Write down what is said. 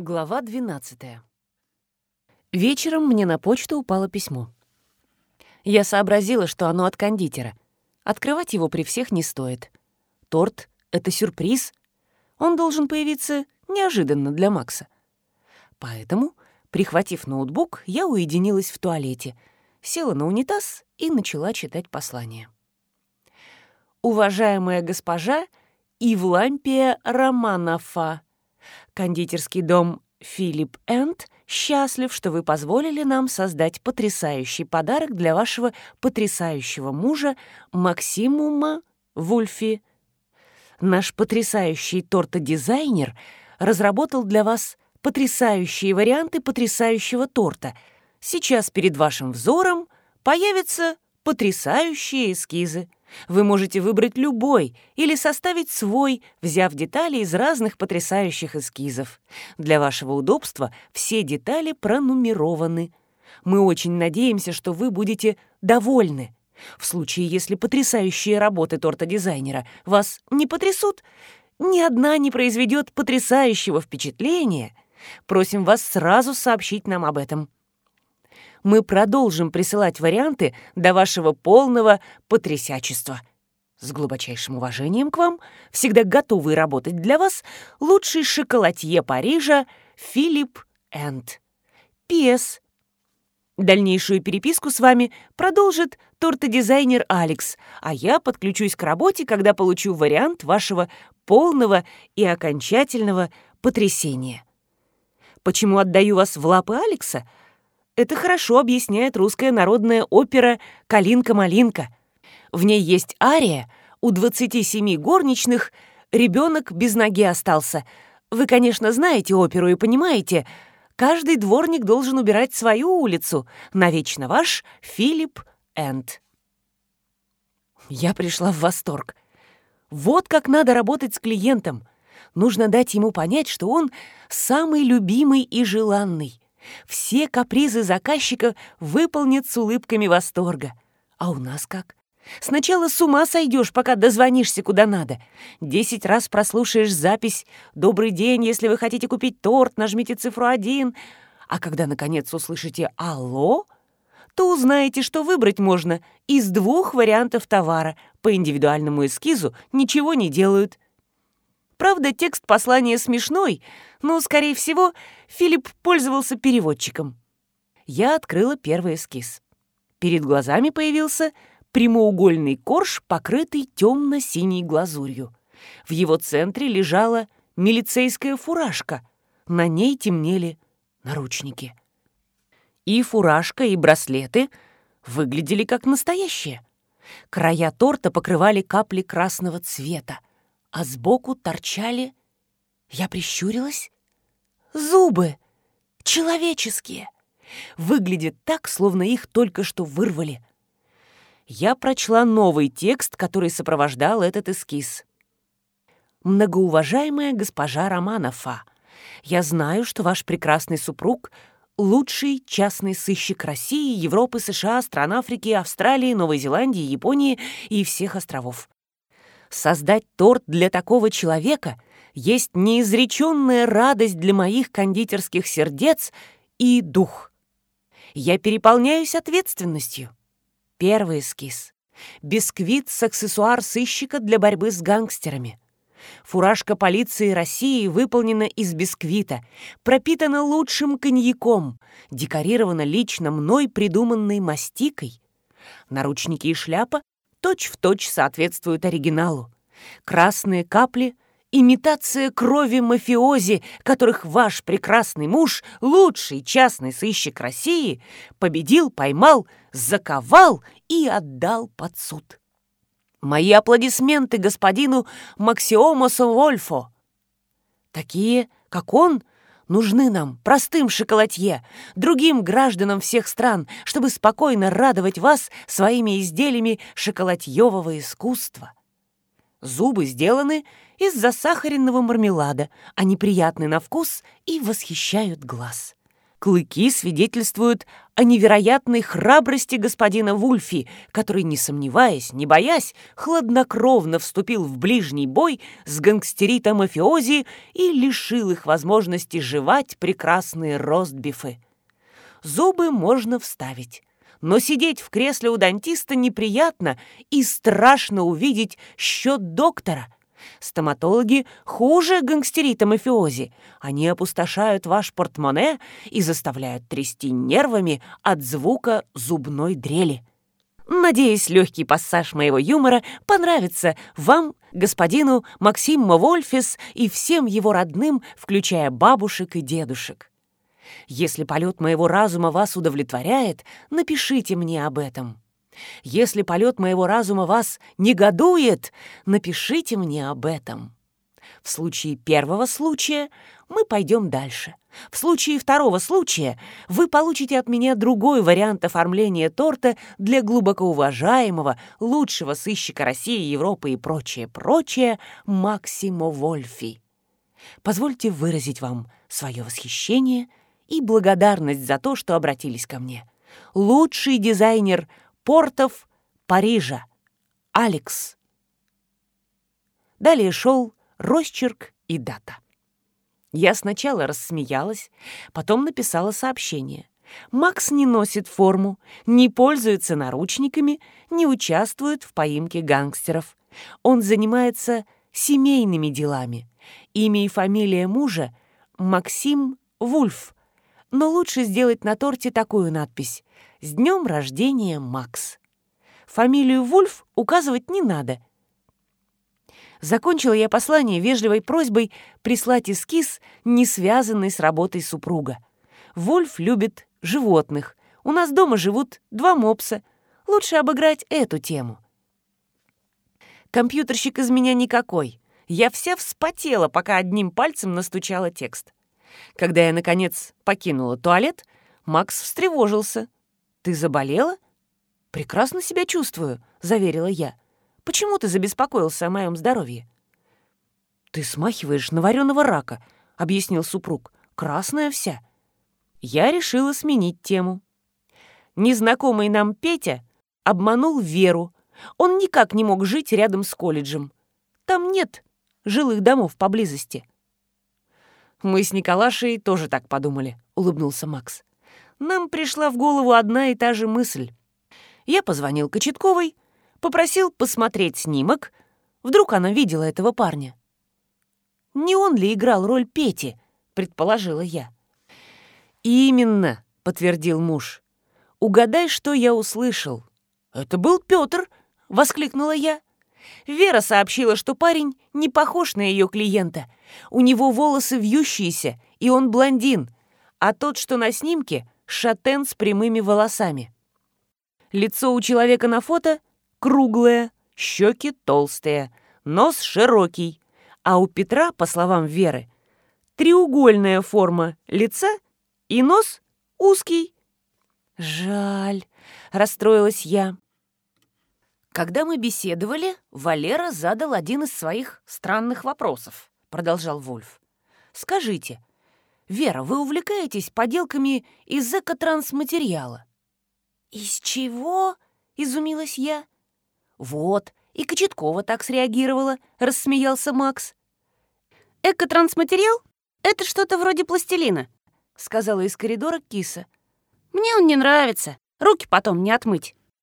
Глава 12 Вечером мне на почту упало письмо. Я сообразила, что оно от кондитера. Открывать его при всех не стоит. Торт — это сюрприз. Он должен появиться неожиданно для Макса. Поэтому, прихватив ноутбук, я уединилась в туалете, села на унитаз и начала читать послание. «Уважаемая госпожа Ивлампия Романовфа, Кондитерский дом «Филипп Энд» счастлив, что вы позволили нам создать потрясающий подарок для вашего потрясающего мужа Максимума Вульфи. Наш потрясающий тортодизайнер разработал для вас потрясающие варианты потрясающего торта. Сейчас перед вашим взором появятся потрясающие эскизы. Вы можете выбрать любой или составить свой, взяв детали из разных потрясающих эскизов. Для вашего удобства все детали пронумерованы. Мы очень надеемся, что вы будете довольны. В случае, если потрясающие работы торта-дизайнера вас не потрясут, ни одна не произведет потрясающего впечатления, просим вас сразу сообщить нам об этом мы продолжим присылать варианты до вашего полного потрясячества. С глубочайшим уважением к вам, всегда готовый работать для вас, лучший шоколадье Парижа Филипп Энд. П.С. Дальнейшую переписку с вами продолжит тортодизайнер Алекс, а я подключусь к работе, когда получу вариант вашего полного и окончательного потрясения. Почему отдаю вас в лапы Алекса? Это хорошо объясняет русская народная опера «Калинка-малинка». В ней есть ария «У 27 горничных ребенок без ноги остался». Вы, конечно, знаете оперу и понимаете, каждый дворник должен убирать свою улицу. Навечно ваш Филипп Энд. Я пришла в восторг. Вот как надо работать с клиентом. Нужно дать ему понять, что он самый любимый и желанный. Все капризы заказчика выполнят с улыбками восторга. А у нас как? Сначала с ума сойдешь, пока дозвонишься куда надо. Десять раз прослушаешь запись «Добрый день, если вы хотите купить торт, нажмите цифру один». А когда, наконец, услышите «Алло», то узнаете, что выбрать можно из двух вариантов товара. По индивидуальному эскизу ничего не делают. Правда, текст послания смешной, но, скорее всего, Филипп пользовался переводчиком. Я открыла первый эскиз. Перед глазами появился прямоугольный корж, покрытый темно-синей глазурью. В его центре лежала милицейская фуражка. На ней темнели наручники. И фуражка, и браслеты выглядели как настоящие. Края торта покрывали капли красного цвета а сбоку торчали... Я прищурилась. Зубы! Человеческие! Выглядит так, словно их только что вырвали. Я прочла новый текст, который сопровождал этот эскиз. «Многоуважаемая госпожа Романова, я знаю, что ваш прекрасный супруг — лучший частный сыщик России, Европы, США, стран Африки, Австралии, Новой Зеландии, Японии и всех островов. Создать торт для такого человека есть неизреченная радость для моих кондитерских сердец и дух. Я переполняюсь ответственностью. Первый эскиз. Бисквит с аксессуар сыщика для борьбы с гангстерами. Фуражка полиции России выполнена из бисквита, пропитана лучшим коньяком, декорирована лично мной придуманной мастикой. Наручники и шляпа точь-в-точь точь соответствуют оригиналу. Красные капли — имитация крови мафиози, которых ваш прекрасный муж, лучший частный сыщик России, победил, поймал, заковал и отдал под суд. Мои аплодисменты господину Максиомосу Вольфо. Такие, как он, нужны нам, простым шоколадье, другим гражданам всех стран, чтобы спокойно радовать вас своими изделиями шоколадьевого искусства. Зубы сделаны из засахаренного мармелада, они приятны на вкус и восхищают глаз. Клыки свидетельствуют о невероятной храбрости господина Вульфи, который, не сомневаясь, не боясь, хладнокровно вступил в ближний бой с гангстеритом-мафиози и лишил их возможности жевать прекрасные ростбифы. Зубы можно вставить, но сидеть в кресле у дантиста неприятно и страшно увидеть счет доктора — Стоматологи хуже гангстерита-мафиози. Они опустошают ваш портмоне и заставляют трясти нервами от звука зубной дрели. Надеюсь, легкий пассаж моего юмора понравится вам, господину Максиму Вольфис и всем его родным, включая бабушек и дедушек. Если полет моего разума вас удовлетворяет, напишите мне об этом. Если полет моего разума вас негодует, напишите мне об этом. В случае первого случая мы пойдем дальше. В случае второго случая вы получите от меня другой вариант оформления торта для глубоко уважаемого, лучшего сыщика России, Европы и прочее, прочее Максимо Вольфи. Позвольте выразить вам свое восхищение и благодарность за то, что обратились ко мне. Лучший дизайнер портов Парижа. Алекс. Далее шел росчерк и дата. Я сначала рассмеялась, потом написала сообщение. Макс не носит форму, не пользуется наручниками, не участвует в поимке гангстеров. Он занимается семейными делами. Имя и фамилия мужа — Максим Вульф. Но лучше сделать на торте такую надпись с днем рождения, Макс. Фамилию Вульф указывать не надо. Закончила я послание вежливой просьбой прислать эскиз, не связанный с работой супруга. Вульф любит животных. У нас дома живут два мопса. Лучше обыграть эту тему. Компьютерщик из меня никакой. Я вся вспотела, пока одним пальцем настучала текст. Когда я, наконец, покинула туалет, Макс встревожился — «Ты заболела?» «Прекрасно себя чувствую», — заверила я. «Почему ты забеспокоился о моем здоровье?» «Ты смахиваешь на вареного рака», — объяснил супруг. «Красная вся». Я решила сменить тему. Незнакомый нам Петя обманул Веру. Он никак не мог жить рядом с колледжем. Там нет жилых домов поблизости. «Мы с Николашей тоже так подумали», — улыбнулся Макс нам пришла в голову одна и та же мысль. Я позвонил Кочетковой, попросил посмотреть снимок. Вдруг она видела этого парня. «Не он ли играл роль Пети?» — предположила я. «Именно», — подтвердил муж. «Угадай, что я услышал». «Это был Петр!» — воскликнула я. Вера сообщила, что парень не похож на ее клиента. У него волосы вьющиеся, и он блондин, а тот, что на снимке, шатен с прямыми волосами. Лицо у человека на фото круглое, щеки толстые, нос широкий, а у Петра, по словам Веры, треугольная форма лица и нос узкий. «Жаль», — расстроилась я. «Когда мы беседовали, Валера задал один из своих странных вопросов», — продолжал Вольф. «Скажите, «Вера, вы увлекаетесь поделками из экотрансматериала?» «Из чего?» — изумилась я. «Вот, и Кочеткова так среагировала», — рассмеялся Макс. «Экотрансматериал — это что-то вроде пластилина», — сказала из коридора киса. «Мне он не нравится, руки потом не отмыть».